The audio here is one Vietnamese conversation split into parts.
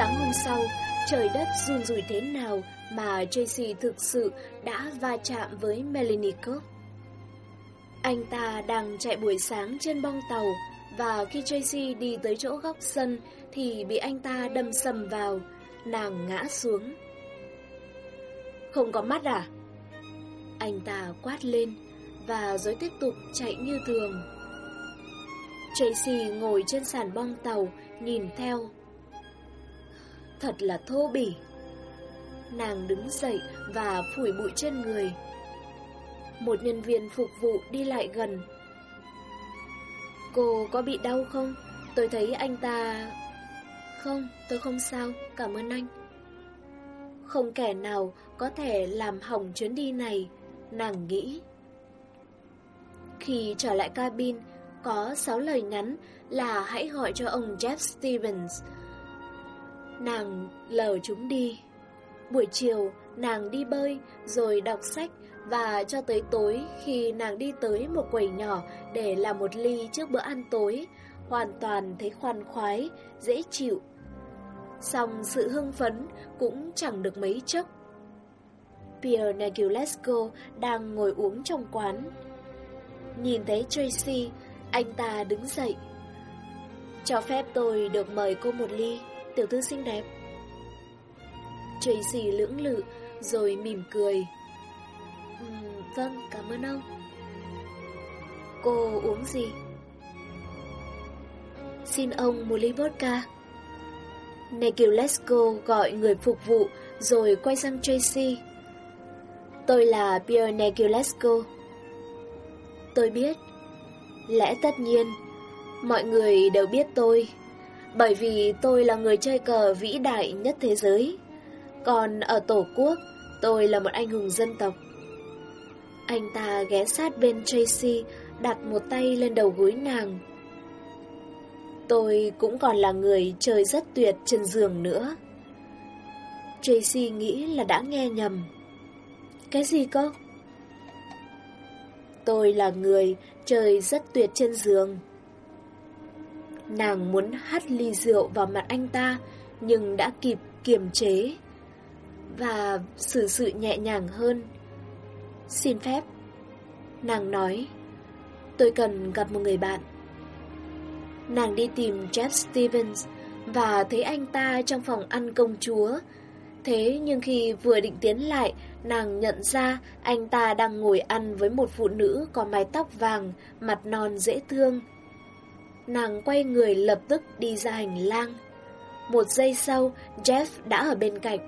Sáng hôm sau, trời đất run rủi thế nào mà Tracy thực sự đã va chạm với Melinikov. Anh ta đang chạy buổi sáng trên bong tàu và khi Tracy đi tới chỗ góc sân thì bị anh ta đâm sầm vào, nàng ngã xuống. Không có mắt à? Anh ta quát lên và rồi tiếp tục chạy như thường. Tracy ngồi trên sàn bong tàu nhìn theo Thật là thô bỉ. Nàng đứng dậy và phủi bụi trên người. Một nhân viên phục vụ đi lại gần. Cô có bị đau không? Tôi thấy anh ta... Không, tôi không sao, cảm ơn anh. Không kẻ nào có thể làm hỏng chuyến đi này Nàng nghĩ. Khi trở lại cabin Có 6 lời nhắn là hãy gọi cho ông Jeff Stevens Nàng lờ chúng đi. Buổi chiều, nàng đi bơi, rồi đọc sách, và cho tới tối khi nàng đi tới một quầy nhỏ để làm một ly trước bữa ăn tối, hoàn toàn thấy khoan khoái, dễ chịu. Xong sự hưng phấn cũng chẳng được mấy chốc. Pierre Negulesco đang ngồi uống trong quán. Nhìn thấy Tracy, anh ta đứng dậy. Cho phép tôi được mời cô một ly tiểu thư xinh đẹp. Tracy lưỡng lự, rồi mỉm cười. Uhm, vâng, cảm ơn ông. Cô uống gì? Xin ông một ly vodka. Negulesco gọi người phục vụ, rồi quay sang Tracy. Tôi là Pierre Negulesco. Tôi biết. Lẽ tất nhiên, mọi người đều biết tôi bởi vì tôi là người chơi cờ vĩ đại nhất thế giới. Còn ở Tổ quốc, tôi là một anh hùng dân tộc. Anh ta ghé sát bên Tracy, đặt một tay lên đầu gối nàng. Tôi cũng còn là người chơi rất tuyệt trên giường nữa. Tracy nghĩ là đã nghe nhầm. Cái gì cơ? Tôi là người chơi rất tuyệt trên giường. Nàng muốn hắt ly rượu vào mặt anh ta, nhưng đã kịp kiềm chế và xử sự nhẹ nhàng hơn. Xin phép. Nàng nói, tôi cần gặp một người bạn. Nàng đi tìm Jeff Stevens và thấy anh ta trong phòng ăn công chúa. Thế nhưng khi vừa định tiến lại, nàng nhận ra anh ta đang ngồi ăn với một phụ nữ có mái tóc vàng, mặt non dễ thương. Nàng quay người lập tức đi ra hành lang. Một giây sau, Jeff đã ở bên cạnh.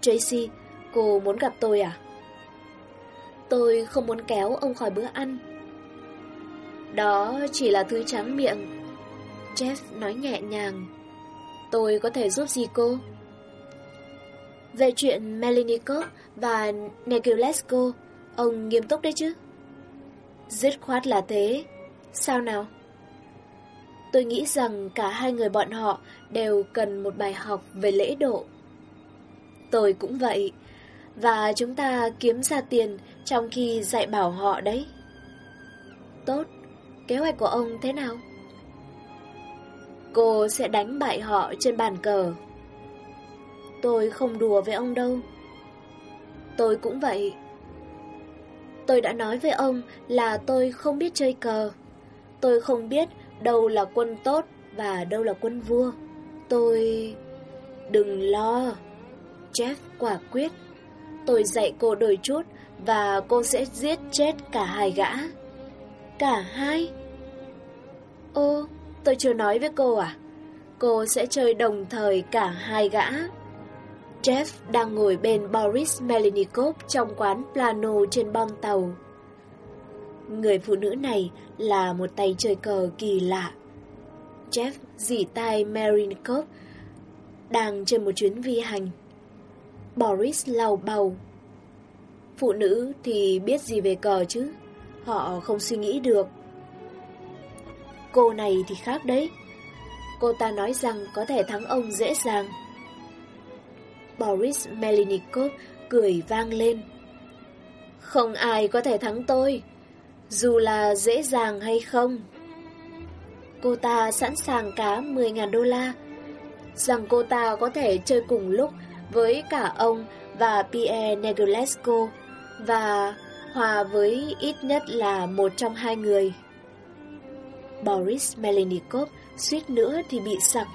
Tracy, cô muốn gặp tôi à? Tôi không muốn kéo ông khỏi bữa ăn. Đó chỉ là thứ trắng miệng. Jeff nói nhẹ nhàng. Tôi có thể giúp gì cô? Về chuyện Melinikov và Negulesco, ông nghiêm túc đấy chứ? Dứt khoát là thế. Sao nào? Tôi nghĩ rằng cả hai người bọn họ đều cần một bài học về lễ độ. Tôi cũng vậy, và chúng ta kiếm ra tiền trong khi dạy bảo họ đấy. Tốt, kế hoạch của ông thế nào? Cô sẽ đánh bại họ trên bàn cờ. Tôi không đùa với ông đâu. Tôi cũng vậy. Tôi đã nói với ông là tôi không biết chơi cờ. Tôi không biết đâu là quân tốt và đâu là quân vua. Tôi... Đừng lo. Jeff quả quyết. Tôi dạy cô đôi chút và cô sẽ giết chết cả hai gã. Cả hai? Ô, tôi chưa nói với cô à? Cô sẽ chơi đồng thời cả hai gã. Jeff đang ngồi bên Boris Melnikov trong quán Plano trên bong tàu. Người phụ nữ này là một tay chơi cờ kỳ lạ. Jeff dỉ tai Marinkov đang trên một chuyến vi hành. Boris lau bầu. Phụ nữ thì biết gì về cờ chứ, họ không suy nghĩ được. Cô này thì khác đấy. Cô ta nói rằng có thể thắng ông dễ dàng. Boris Melnikov cười vang lên. Không ai có thể thắng tôi, dù là dễ dàng hay không. Cô ta sẵn sàng cá 10.000 đô la, rằng cô ta có thể chơi cùng lúc với cả ông và Pierre Negulesco và hòa với ít nhất là một trong hai người. Boris Melnikov suýt nữa thì bị sặc.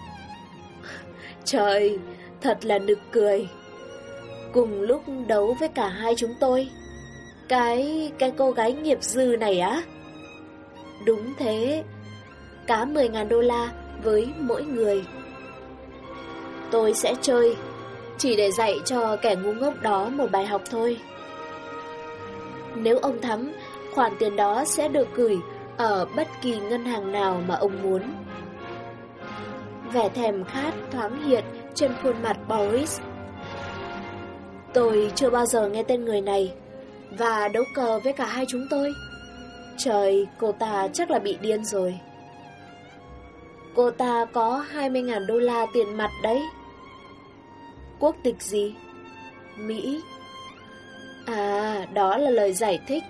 Trời, thật là nực cười. Cùng lúc đấu với cả hai chúng tôi. Cái, cái cô gái nghiệp dư này á? Đúng thế, cá 10.000 đô la với mỗi người. Tôi sẽ chơi, chỉ để dạy cho kẻ ngu ngốc đó một bài học thôi. Nếu ông thắng, khoản tiền đó sẽ được gửi ở bất kỳ ngân hàng nào mà ông muốn. Vẻ thèm khát thoáng hiện trên khuôn mặt Boris. Tôi chưa bao giờ nghe tên người này và đấu cờ với cả hai chúng tôi. Trời, cô ta chắc là bị điên rồi. Cô ta có 20.000 đô la tiền mặt đấy. Quốc tịch gì? Mỹ. À, đó là lời giải thích.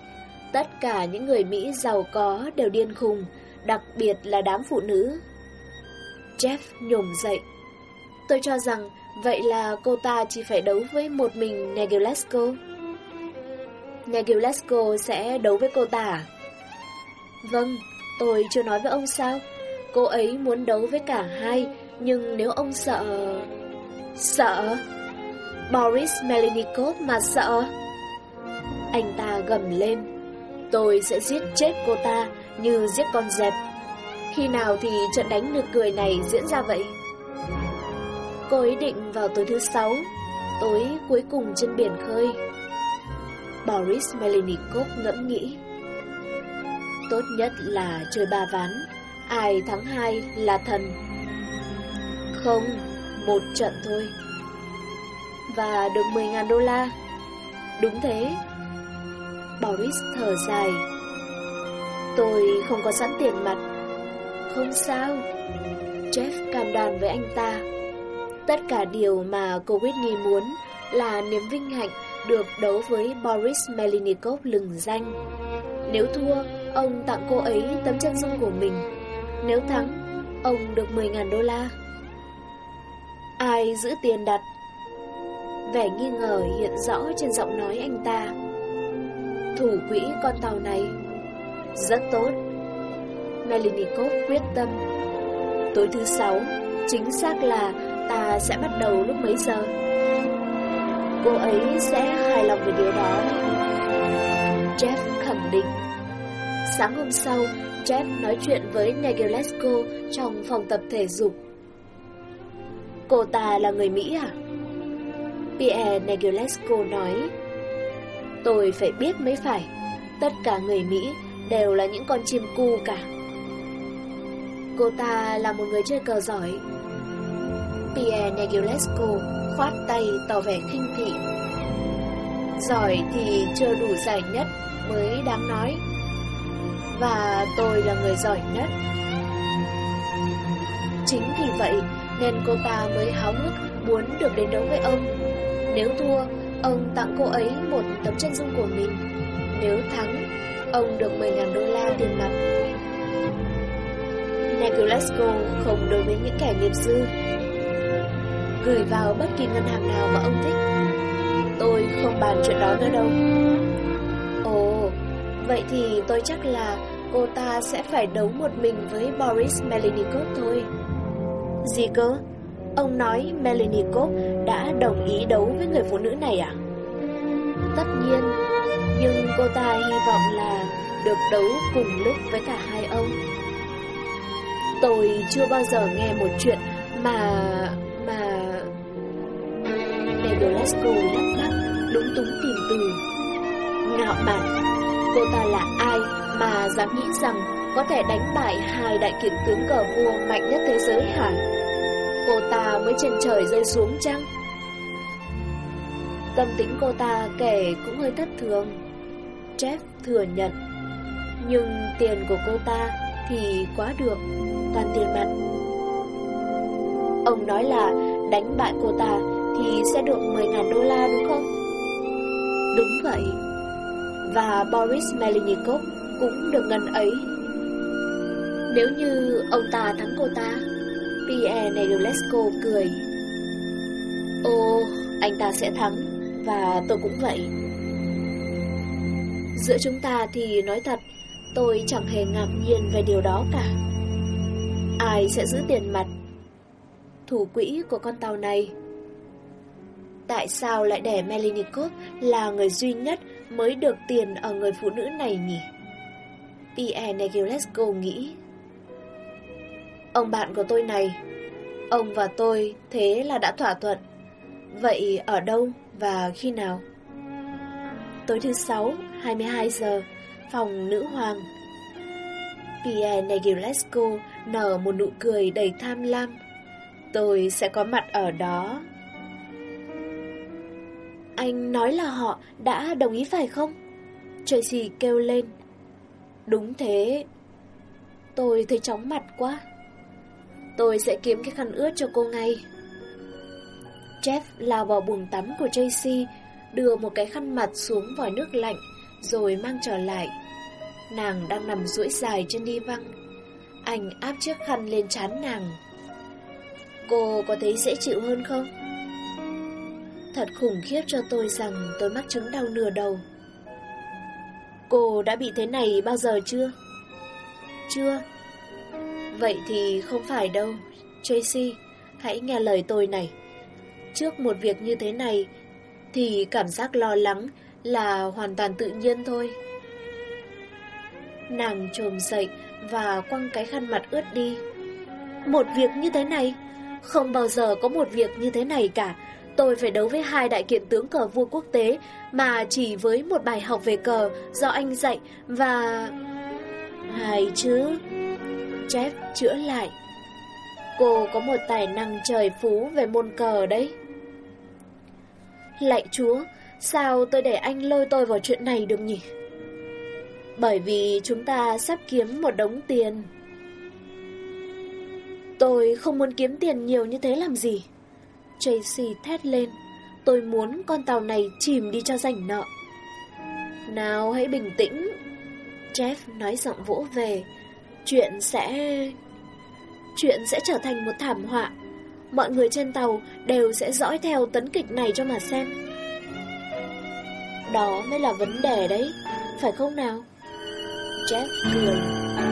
Tất cả những người Mỹ giàu có đều điên khùng, đặc biệt là đám phụ nữ. Jeff nhổm dậy. Tôi cho rằng vậy là cô ta chỉ phải đấu với một mình Negulesco. Negulesco sẽ đấu với cô ta? À? Vâng, tôi chưa nói với ông sao. Cô ấy muốn đấu với cả hai, nhưng nếu ông sợ... Sợ? Boris Melnikov mà sợ? Anh ta gầm lên. Tôi sẽ giết chết cô ta như giết con dẹp. Khi nào thì trận đánh nực cười này diễn ra vậy? Cô ấy định vào tối thứ sáu, tối cuối cùng trên biển khơi. Boris Melnikov ngẫm nghĩ. Tốt nhất là chơi ba ván, ai thắng hai là thần. Không, một trận thôi. Và được 10.000 đô la. Đúng thế. Boris thở dài. Tôi không có sẵn tiền mặt. Không sao. Jeff cam đoan với anh ta. Tất cả điều mà cô Whitney muốn là niềm vinh hạnh được đấu với Boris Melnikov lừng danh. Nếu thua, ông tặng cô ấy tấm chân dung của mình. Nếu thắng, ông được 10.000 đô la. Ai giữ tiền đặt? Vẻ nghi ngờ hiện rõ trên giọng nói anh ta. Thủ quỹ con tàu này Rất tốt Melnikov quyết tâm Tối thứ sáu Chính xác là ta sẽ bắt đầu lúc mấy giờ Cô ấy sẽ hài lòng về điều đó. Jeff khẳng định. Sáng hôm sau, Jeff nói chuyện với Negulesco Trong phòng tập thể dục. Cô ta là người Mỹ à? Pierre Negulesco nói. Tôi phải biết mới phải. Tất cả người Mỹ đều là những con chim cu cả. Cô ta là một người chơi cờ giỏi. Pierre Negulesco khoát tay tỏ vẻ khinh thị. Giỏi thì chưa đủ giải nhất mới đáng nói. Và tôi là người giỏi nhất. Chính vì vậy nên cô ta mới háo hức muốn được đến đấu với ông. Nếu thua, Ông tặng cô ấy một tấm chân dung của mình. Nếu thắng, Ông được 10.000 đô la tiền mặt. Negulesco không đối với những kẻ nghiệp dư. Gửi vào bất kỳ ngân hàng nào mà ông thích Tôi không bàn chuyện đó nữa đâu Ồ Vậy thì tôi chắc là Cô ta sẽ phải đấu một mình với Boris Melnikov thôi Gì cơ? Ông nói Melnikov đã đồng ý đấu với người phụ nữ này à? Tất nhiên, nhưng cô ta hy vọng là được đấu cùng lúc với cả hai ông. Tôi chưa bao giờ nghe một chuyện mà mà... Negolesco lắp bắp, đúng túng tìm từ. Ngạo mạn, cô ta là ai mà dám nghĩ rằng có thể đánh bại hai đại kiện tướng cờ vua mạnh nhất thế giới hả? Cô ta mới trên trời rơi xuống chăng? Tâm tính cô ta kể cũng hơi thất thường. Jeff thừa nhận. Nhưng tiền của cô ta thì quá được, toàn tiền mặt. Ông nói là đánh bại cô ta thì sẽ được 10.000 đô la đúng không? Đúng vậy. Và Boris Melnikov cũng được ngân ấy. Nếu như ông ta thắng cô ta, Pierre Negulesco cười. Ồ, anh ta sẽ thắng, và tôi cũng vậy. Giữa chúng ta thì nói thật, tôi chẳng hề ngạc nhiên về điều đó cả. Ai sẽ giữ tiền mặt? Thủ quỹ của con tàu này. Tại sao lại để Melinikov là người duy nhất mới được tiền ở người phụ nữ này nhỉ? Pierre Negulesco nghĩ. Ông bạn của tôi này, ông và tôi thế là đã thỏa thuận. Vậy ở đâu và khi nào? Tối thứ sáu, 22 giờ, phòng nữ hoàng. Pierre Negulesco nở một nụ cười đầy tham lam. Tôi sẽ có mặt ở đó. Anh nói là họ đã đồng ý phải không? Tracy kêu lên. Đúng thế. Tôi thấy chóng mặt quá. Tôi sẽ kiếm cái khăn ướt cho cô ngay. Jeff lao vào buồng tắm của Tracy, đưa một cái khăn mặt xuống vòi nước lạnh, rồi mang trở lại. Nàng đang nằm duỗi dài trên đi văng. Anh áp chiếc khăn lên trán nàng. Cô có thấy dễ chịu hơn không? Thật khủng khiếp cho tôi rằng tôi mắc chứng đau nửa đầu. Cô đã bị thế này bao giờ chưa? Chưa. Vậy thì không phải đâu. Tracy, hãy nghe lời tôi này. Trước một việc như thế này, thì cảm giác lo lắng là hoàn toàn tự nhiên thôi. Nàng trồm dậy và quăng cái khăn mặt ướt đi. Một việc như thế này, không bao giờ có một việc như thế này cả. Tôi phải đấu với hai đại kiện tướng cờ vua quốc tế mà chỉ với một bài học về cờ do anh dạy và... Hai chứ... Jeff chữa lại. Cô có một tài năng trời phú về môn cờ đấy. Lạy chúa, sao tôi để anh lôi tôi vào chuyện này được nhỉ? Bởi vì chúng ta sắp kiếm một đống tiền. Tôi không muốn kiếm tiền nhiều như thế làm gì. Tracy thét lên. Tôi muốn con tàu này chìm đi cho rảnh nợ. Nào hãy bình tĩnh. Jeff nói giọng vỗ về. Chuyện sẽ... Chuyện sẽ trở thành một thảm họa. Mọi người trên tàu đều sẽ dõi theo tấn kịch này cho mà xem. Đó mới là vấn đề đấy, phải không nào? Jeff cười.